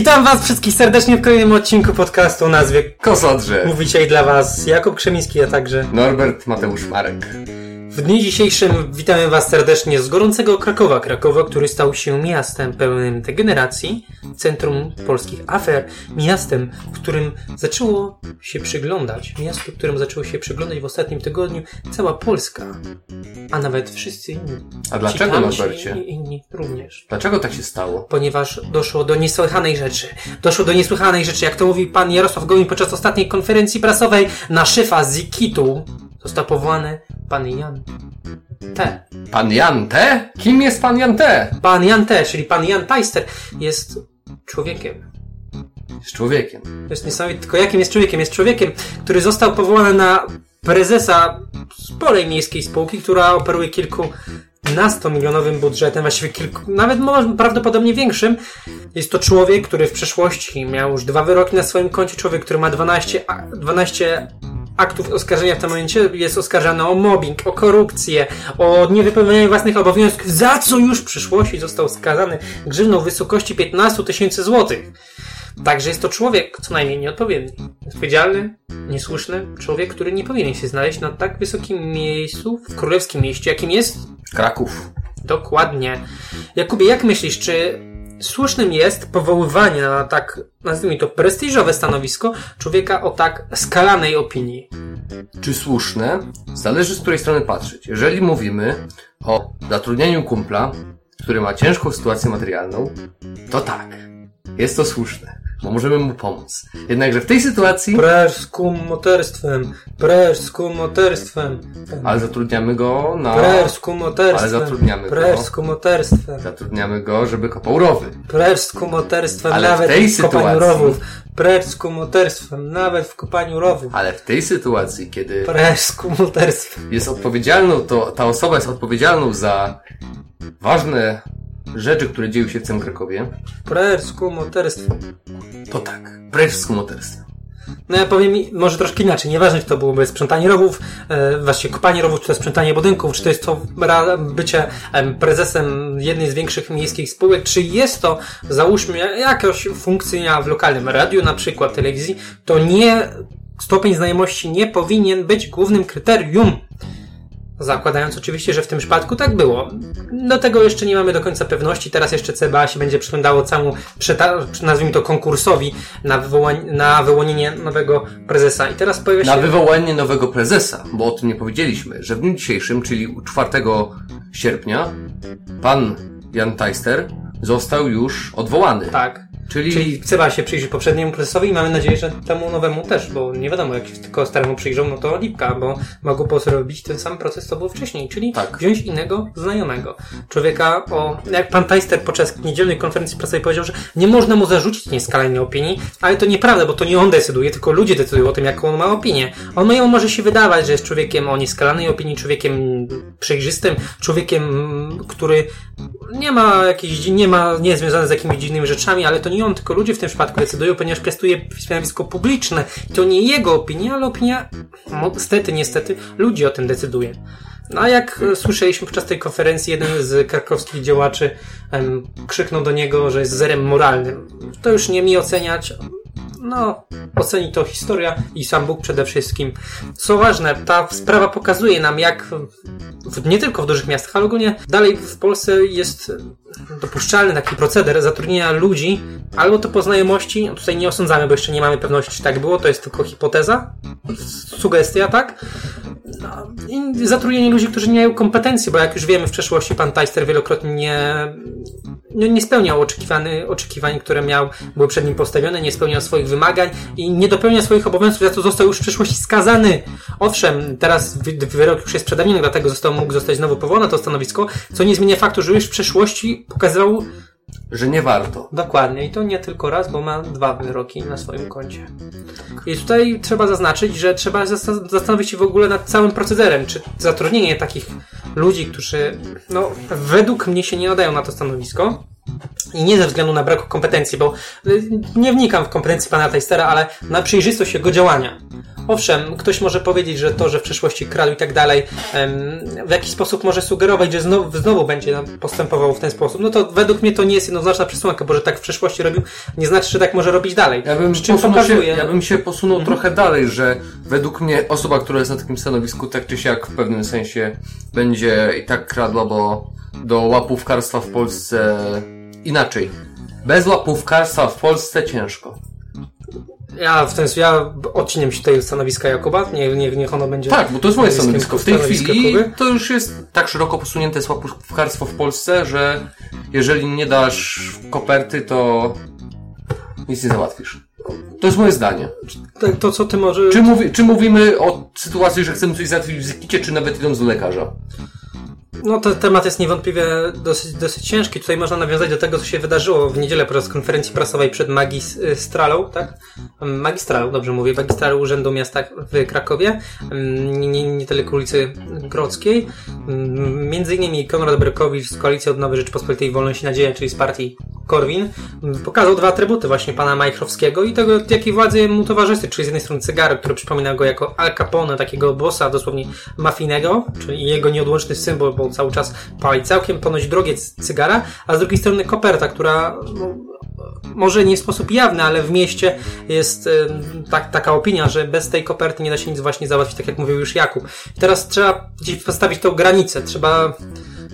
Witam Was wszystkich serdecznie w kolejnym odcinku podcastu o nazwie Kosodrze. Mówi dzisiaj dla Was Jakub Krzemiński, a także Norbert Mateusz Marek. W dniu dzisiejszym witamy Was serdecznie z gorącego Krakowa. Krakowa, który stał się miastem pełnym degeneracji, centrum polskich afer, miastem, w którym zaczęło się przyglądać, miasto, którym zaczęło się przyglądać w ostatnim tygodniu cała Polska, a nawet wszyscy inni. A dlaczego, Norbercie? I inni również. Dlaczego tak się stało? ponieważ doszło do niesłychanej rzeczy. Doszło do niesłychanej rzeczy, jak to mówi pan Jarosław Gowin podczas ostatniej konferencji prasowej na szefa Zikitu został powołany pan Jan T. Pan Jan T? Kim jest pan Jan T? Pan Jan T, czyli pan Jan Tajster jest człowiekiem. Jest człowiekiem. To jest niesamowite. Tylko jakim jest człowiekiem? Jest człowiekiem, który został powołany na prezesa sporej miejskiej spółki, która operuje kilkunastomilionowym budżetem, właściwie kilku, nawet może prawdopodobnie większym. Jest to człowiek, który w przeszłości miał już dwa wyroki na swoim koncie, człowiek, który ma 12, a- 12 aktów oskarżenia w tym momencie, jest oskarżany o mobbing, o korupcję, o niewypełnianie własnych obowiązków, za co już w przyszłości został skazany grzywną w wysokości 15 tysięcy złotych. Także jest to człowiek co najmniej nieodpowiedni. Odpowiedzialny, niesłuszny człowiek, który nie powinien się znaleźć na tak wysokim miejscu w królewskim mieście, jakim jest Kraków. dokładnie. Jakubie, jak myślisz, czy słusznym jest powoływanie na tak, nazwijmy to, prestiżowe stanowisko człowieka o tak skalanej opinii? Czy słuszne? Zależy z której strony patrzeć. Jeżeli mówimy o zatrudnieniu kumpla, który ma ciężką sytuację materialną, to tak. Jest to słuszne, możemy mu pomóc. Jednakże w tej sytuacji, kumoterstwem, precz z kumoterstwem, ale zatrudniamy go na... precz z kumoterstwem, Ale zatrudniamy go. precz z kumoterstwem. Zatrudniamy go, żeby kopał rowy. Precz z kumoterstwem, Ale w nawet tej w kopaniu sytuacji- rowów. Z kumoterstwem, nawet w kopaniu rowów. Ale w tej sytuacji, kiedy Precz z kumoterstwem. jest odpowiedzialną, to ta osoba jest odpowiedzialną za ważne rzeczy, które dzieją się w całym Krakowie, Precz z kumoterstwem. to tak, precz z kumoterstwem. No ja powiem może troszkę inaczej. Nieważne, czy to byłoby sprzątanie rowów, e, właściwie kopanie rowów, czy to sprzątanie budynków, czy to jest to bycie em, prezesem jednej z większych miejskich spółek, czy jest to, załóżmy, jakaś funkcja w lokalnym radiu, na przykład telewizji, to nie, stopień znajomości nie powinien być głównym kryterium. Zakładając oczywiście, że w tym przypadku tak było. Do tego jeszcze nie mamy do końca pewności. Teraz jeszcze CBA się będzie przyglądało całemu, nazwijmy to konkursowi na, wywołań- na wyłonienie nowego prezesa. I teraz pojawia się... Na wywołanie nowego prezesa, bo o tym nie powiedzieliśmy, że w dniu dzisiejszym, czyli 4 sierpnia, pan Jan Tajster został już odwołany. Tak. Czyli, Czyli trzeba się przyjrzeć poprzedniemu procesowi i mamy nadzieję, że temu nowemu też, bo nie wiadomo, jak się tylko staremu przyjrzą, no to lipka, bo mogą zrobić ten sam proces, co był wcześniej, czyli Tak. wziąć innego znajomego. Człowieka o, jak pan Tajster podczas niedzielnej konferencji prasowej powiedział, że nie można mu zarzucić nieskalnej opinii, ale to nieprawda, bo to nie on decyduje, tylko ludzie decydują o tym, jaką on ma opinię. On ją może się wydawać, że jest człowiekiem o nieskalanej opinii, człowiekiem przejrzystym, człowiekiem, który nie ma jakichś, nie ma, nie jest związany z jakimiś dziwnymi rzeczami, ale to nie on, tylko ludzie w tym przypadku decydują, ponieważ piastuje stanowisko publiczne. To nie jego opinia, ale opinia, niestety, niestety, ludzi o tym decyduje. No a jak e, słyszeliśmy podczas tej konferencji, jeden z krakowskich działaczy em, krzyknął do niego, że jest zerem moralnym. To już nie mi oceniać. No, oceni to historia i sam Bóg przede wszystkim. Co ważne, ta sprawa pokazuje nam, jak w, nie tylko w dużych miastach, ale ogólnie dalej w Polsce jest dopuszczalny taki proceder zatrudnienia ludzi, albo to po znajomości, no tutaj nie osądzamy, bo jeszcze nie mamy pewności, czy tak było, to jest tylko hipoteza, sugestia, tak? No, zatrudnienie ludzi, którzy nie mają kompetencji, bo jak już wiemy, w przeszłości pan Tajster wielokrotnie nie, nie, spełniał oczekiwany, oczekiwań, które miał, były przed nim postawione, nie spełniał swoich wymagań i nie dopełnia swoich obowiązków, za co został już w przyszłości skazany. Owszem, teraz wy- wyrok już jest przedawniony, dlatego został mógł zostać znowu powołany na to stanowisko, co nie zmienia faktu, że już w przeszłości pokazywał że nie warto. Dokładnie, i to nie tylko raz, bo ma dwa wyroki na swoim koncie. I tutaj trzeba zaznaczyć, że trzeba zasta- zastanowić się w ogóle nad całym procederem, czy zatrudnienie takich ludzi, którzy, no, według mnie się nie nadają na to stanowisko. I nie ze względu na brak kompetencji, bo y, nie wnikam w kompetencje pana Tejstera, ale na przejrzystość jego działania. Owszem, ktoś może powiedzieć, że to, że w przeszłości kradł i tak dalej, w jakiś sposób może sugerować, że znowu, znowu będzie postępował w ten sposób. No to według mnie to nie jest jednoznaczna przesłanka, bo że tak w przeszłości robił, nie znaczy, że tak może robić dalej. Ja bym, czym posunął się, pokazuje. ja bym się posunął trochę dalej, że według mnie osoba, która jest na takim stanowisku, tak czy siak w pewnym sensie będzie i tak kradła, bo do łapówkarstwa w Polsce inaczej. Bez łapówkarstwa w Polsce ciężko. Ja w ten ja odciniam się tutaj stanowiska Jakuba, nie, nie, niech ono będzie. Tak, bo to jest moje stanowisko. W tej chwili Kuby. to już jest tak szeroko posunięte jest łapówkarstwo w Polsce, że jeżeli nie dasz koperty, to nic nie załatwisz. To jest moje zdanie. Tak, to co ty może. Czy, mówi, czy mówimy o sytuacji, że chcemy coś załatwić w Zikicie, czy nawet idąc do lekarza? No ten temat jest niewątpliwie dosyć, dosyć ciężki. Tutaj można nawiązać do tego, co się wydarzyło w niedzielę podczas konferencji prasowej przed Magistralą, tak? Magistralą, dobrze mówię, Magistralą Urzędu Miasta w Krakowie, nie, nie, niedaleko ulicy Grodzkiej. Między innymi Konrad Berkowicz z Koalicji Odnowy Rzeczypospolitej Wolność i Nadzieja, czyli z partii Korwin, pokazał dwa atrybuty właśnie pana Majchrowskiego i tego, jakiej władzy mu towarzyszy, czyli z jednej strony cygaro, który przypomina go jako Al Capone, takiego bossa dosłownie mafijnego, czyli jego nieodłączny symbol, bo cały czas pali całkiem ponoć drogie cygara, a z drugiej strony koperta, która no, może nie w sposób jawny, ale w mieście jest em, tak, taka opinia, że bez tej koperty nie da się nic właśnie załatwić, tak jak mówił już Jakub. I teraz trzeba gdzieś postawić tą granicę, trzeba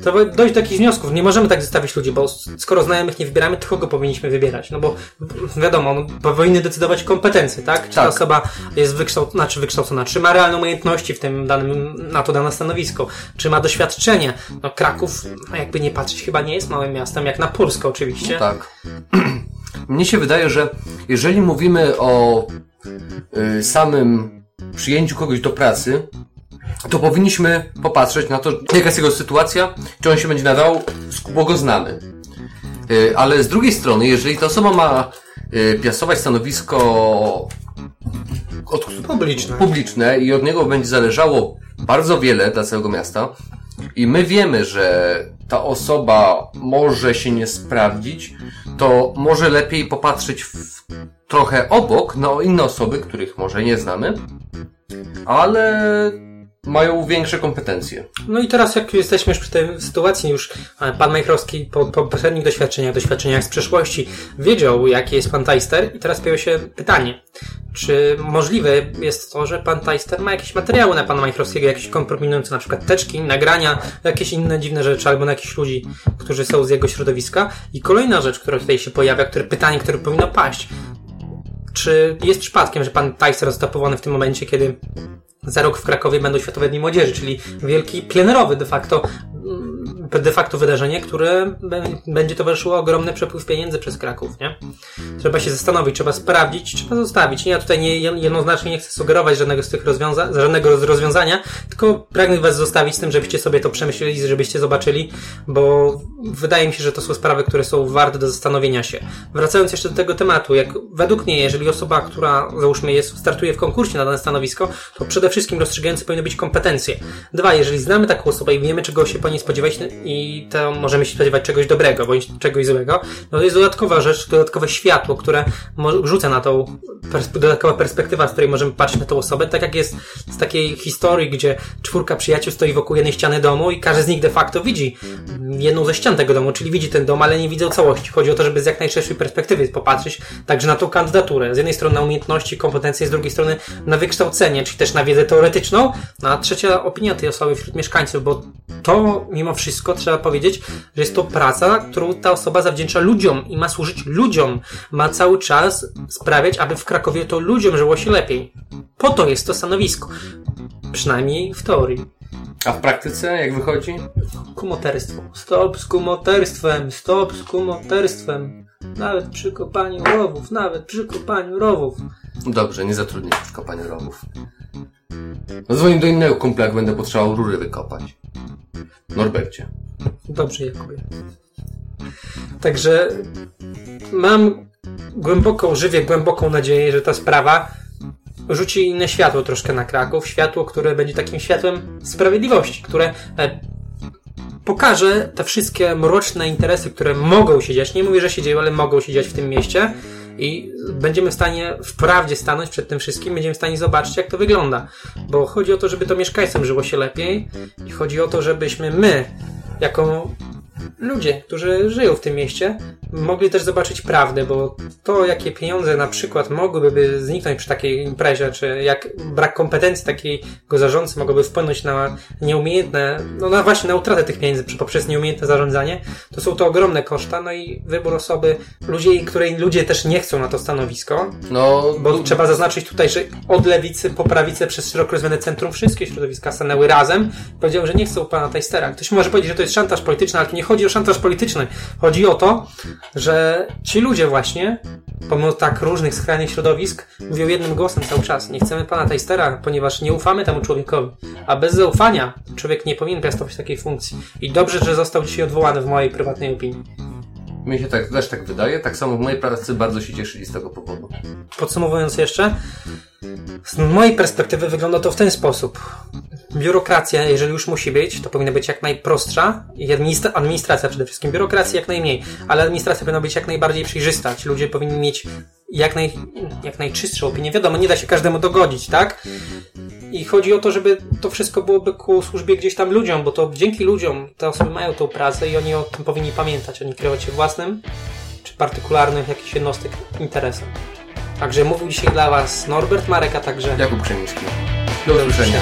Trzeba dojść do jakichś wniosków. Nie możemy tak zostawić ludzi, bo skoro znajomych nie wybieramy, to kogo powinniśmy wybierać? No bo wiadomo, no, powinny decydować kompetencje, tak? Czy ta Tak. osoba jest wykształcona, znaczy wykształcona, czy ma realne umiejętności w tym danym, na to dane stanowisko, czy ma doświadczenie. No Kraków, no jakby nie patrzeć, chyba nie jest małym miastem, jak na Polskę oczywiście. Tak. Mnie się wydaje, że jeżeli mówimy o y, samym przyjęciu kogoś do pracy, to powinniśmy popatrzeć na to, jaka jest jego sytuacja, czy on się będzie nadawał, bo go znamy. Y, ale z drugiej strony, jeżeli ta osoba ma y, piastować stanowisko od, Publiczne. publiczne i od niego będzie zależało bardzo wiele dla całego miasta i my wiemy, że ta osoba może się nie sprawdzić, to może lepiej popatrzeć w, trochę obok na inne osoby, których może nie znamy, ale mają większe kompetencje. No i teraz jak jesteśmy już przy tej sytuacji, już e, pan Majchrowski po, po poprzednich doświadczeniach, doświadczeniach z przeszłości wiedział, jaki jest pan Tajster i teraz pojawia się pytanie, czy możliwe jest to, że pan Tajster ma jakieś materiały na pana Majchrowskiego, jakieś kompromitujące na przykład teczki, nagrania, jakieś inne dziwne rzeczy, albo na jakichś ludzi, którzy są z jego środowiska. I kolejna rzecz, która tutaj się pojawia, które pytanie, które powinno paść. Czy jest przypadkiem, że pan Tajster został powołany w tym momencie, kiedy za rok w Krakowie będą Światowe Dni Młodzieży, czyli wielki plenerowy de facto de facto wydarzenie, które będzie towarzyszyło ogromny przepływ pieniędzy przez Kraków, nie? Trzeba się zastanowić, trzeba sprawdzić, trzeba zostawić. Nie, ja tutaj nie, jednoznacznie nie chcę sugerować żadnego z tych rozwiązań, żadnego rozwiązania, tylko pragnę was zostawić z tym, żebyście sobie to przemyśleli, żebyście zobaczyli, bo wydaje mi się, że to są sprawy, które są warte do zastanowienia się. Wracając jeszcze do tego tematu, jak według mnie, jeżeli osoba, która załóżmy jest, startuje w konkursie na dane stanowisko, to przede wszystkim rozstrzygające powinny być kompetencje. Dwa, jeżeli znamy taką osobę i wiemy, czego się po niej spodziewać i to możemy się spodziewać czegoś dobrego, bądź czegoś złego, no to jest dodatkowa rzecz, dodatkowe światło, które rzuca na tą pers- dodatkowa perspektywa, z której możemy patrzeć na tą osobę, tak jak jest z takiej historii, gdzie czwórka przyjaciół stoi wokół jednej ściany domu i każdy z nich de facto widzi jedną ze ścian tego domu, czyli widzi ten dom, ale nie widzą całości. Chodzi o to, żeby z jak najszerszej perspektywy popatrzeć także na tą kandydaturę. Z jednej strony na umiejętności, kompetencje, z drugiej strony na wykształcenie, czyli też na wiedzę teoretyczną, no a trzecia opinia tej osoby wśród mieszkańców, bo to mimo wszystko trzeba powiedzieć, że jest to praca, którą ta osoba zawdzięcza ludziom i ma służyć ludziom. Ma cały czas sprawiać, aby w Krakowie to ludziom żyło się lepiej. Po to jest to stanowisko. Przynajmniej w teorii. A w praktyce, jak wychodzi? Kumoterstwo. Stop z kumoterstwem, stop z kumoterstwem. Nawet przy kopaniu rowów, nawet przy kopaniu rowów. Dobrze, nie zatrudnię w kopaniu rowów. No dzwonię do innego kumpla, jak będę potrzebował rury wykopać. Norbercie. Dobrze, Jakubie. Także mam głęboką, żywię głęboką nadzieję, że ta sprawa rzuci inne światło troszkę na Kraków. Światło, które będzie takim światłem sprawiedliwości, które e, pokaże te wszystkie mroczne interesy, które mogą się dziać. Nie mówię, że się dzieją, ale mogą się dziać w tym mieście. I będziemy w stanie wprawdzie stanąć przed tym wszystkim, będziemy w stanie zobaczyć, jak to wygląda. Bo chodzi o to, żeby to mieszkańcom żyło się lepiej i chodzi o to, żebyśmy my, jako ludzie, którzy żyją w tym mieście, mogli też zobaczyć prawdę, bo to, jakie pieniądze na przykład mogłyby zniknąć przy takiej imprezie, czy jak brak kompetencji takiego zarządcy mogłoby wpłynąć na nieumiejętne, no na właśnie na utratę tych pieniędzy poprzez nieumiejętne zarządzanie, to są to ogromne koszta, no i wybór osoby, ludzi, której ludzie też nie chcą na to stanowisko, No, bo trzeba zaznaczyć tutaj, że od lewicy po prawicę przez szeroko rozumiane centrum wszystkie środowiska stanęły razem. Powiedział, że nie chcą pana Tajstera. Ktoś może powiedzieć, że to jest szantaż polityczny, ale tu nie chodzi o szantaż polityczny. Chodzi o to, że ci ludzie właśnie, pomimo tak różnych skrajnych środowisk, mówią jednym głosem cały czas. Nie chcemy pana Tajstera, ponieważ nie ufamy temu człowiekowi. A bez zaufania człowiek nie powinien piastować takiej funkcji. I dobrze, że został dzisiaj odwołany w mojej prywatnej opinii. Mi się tak, też tak wydaje. Tak samo w mojej pracy bardzo się cieszyli z tego powodu. Podsumowując jeszcze, z mojej perspektywy wygląda to w ten sposób. Biurokracja, jeżeli już musi być, to powinna być jak najprostsza i administra- administracja przede wszystkim. Biurokracja jak najmniej, ale administracja powinna być jak najbardziej przejrzysta. Ci ludzie powinni mieć jak, naj, jak najczystszą opinię. Wiadomo, nie da się każdemu dogodzić, tak? I chodzi o to, żeby to wszystko byłoby ku służbie gdzieś tam ludziom, bo to dzięki ludziom te osoby mają tą pracę i oni o tym powinni pamiętać. Oni kierować się własnym czy partykularnym jakiś jednostek interesem. Także mówił dzisiaj dla Was Norbert Marek, a także Jakub Krzemiński. Do usłyszenia.